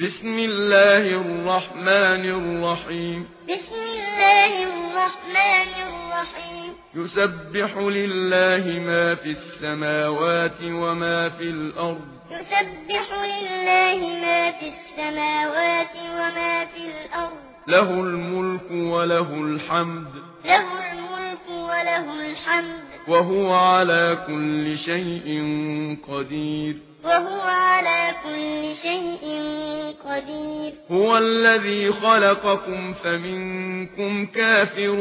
بسم الله الرحمن الرحيم بسم الله الرحمن الرحيم يسبح لله ما في السماوات وما في الأرض. يسبح لله ما في السماوات وما في الأرض. له الملك وله الحمد. له الملك وله الحمد. وهو على كل شيء قدير. وهو على كل شيء قدير. هو الذي خلقكم فمنكم كافر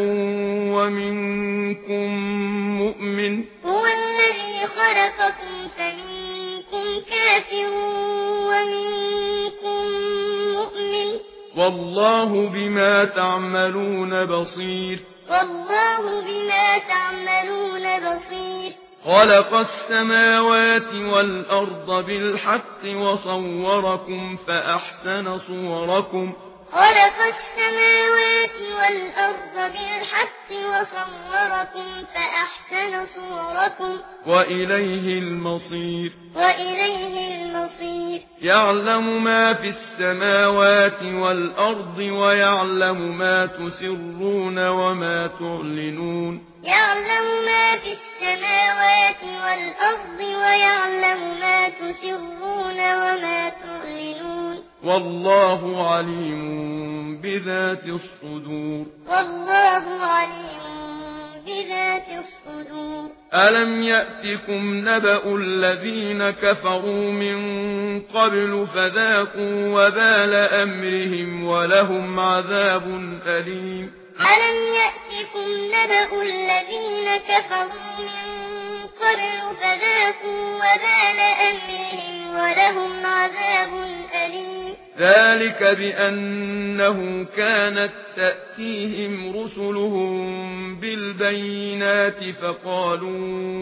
ومنكم مؤمن. هو الذي خلقكم فمنكم كافر ومنكم مؤمن. والله بما تعملون بصير. والله بما تعملون بصير. خلق السماوات والأرض بالحق وصوركم فأحسن صوركم. خلق السماوات والأرض بالحق وصوركم فأحسن صوركم. وإليه المصير. وإليه المصير بصير. يعلم ما في السماوات والأرض ويعلم ما تسرون وما تعلنون. يعلم ما في السماوات والأرض ويعلم ما تسرون وما تعلنون. والله عليم بذات الصدور. والله عليم بذات الصدور ألم يأتكم نبأ الذين كفروا من قبل فذاقوا وبال أمرهم ولهم عذاب أليم ألم يأتكم نبأ الذين كفروا من قبل فذاقوا وبال أمرهم ولهم عذاب أليم ذلك بأنه كانت تأتيهم رسلهم بالبينات فقالوا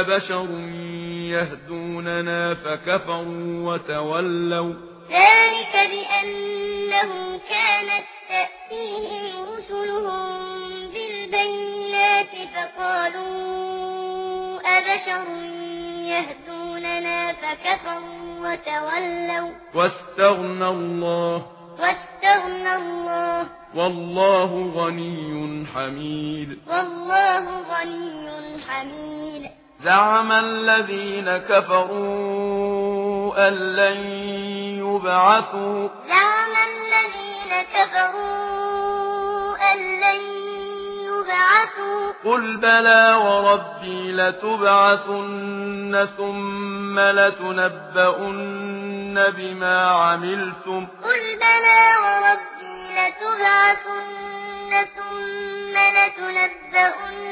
أبشر يهدوننا فكفروا وتولوا ذلك بأنه كانت تأتيهم رسلهم بالبينات فقالوا أبشر يهدوننا فكفروا وتولوا. واستغنى الله. واستغنى الله. والله غني حميد. والله غني حميد. زعم الذين كفروا أن لن يبعثوا. زعم الذين كفروا قل بلى وربي لتبعثن ثم لتنبؤن بما عملتم قل بلى وربي لتبعثن ثم لتنبؤن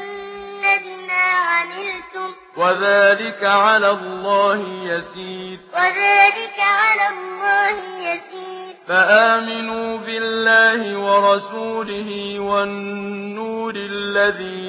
بما عملتم وذلك على الله يسير وذلك على الله يسير فآمنوا بالله ورسوله والنور الذي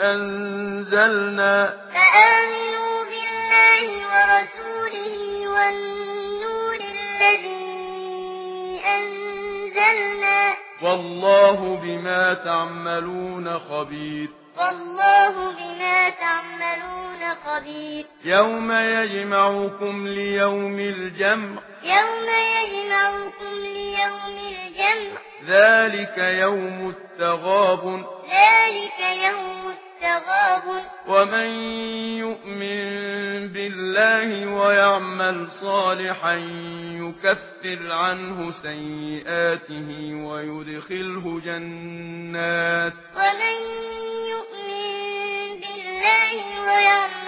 أنزلنا فآمنوا بالله ورسوله والنور الذي أنزلنا والله بما تعملون خبير والله بما تعملون خبير يوم يجمعكم ليوم الجمع يوم يجمعكم ليوم الجمع ذلك يوم التغاب ذلك يوم التغاب ومن يؤمن بالله ويعمل صالحا يكفر عنه سيئاته ويدخله جنات ومن يؤمن بالله ويعمل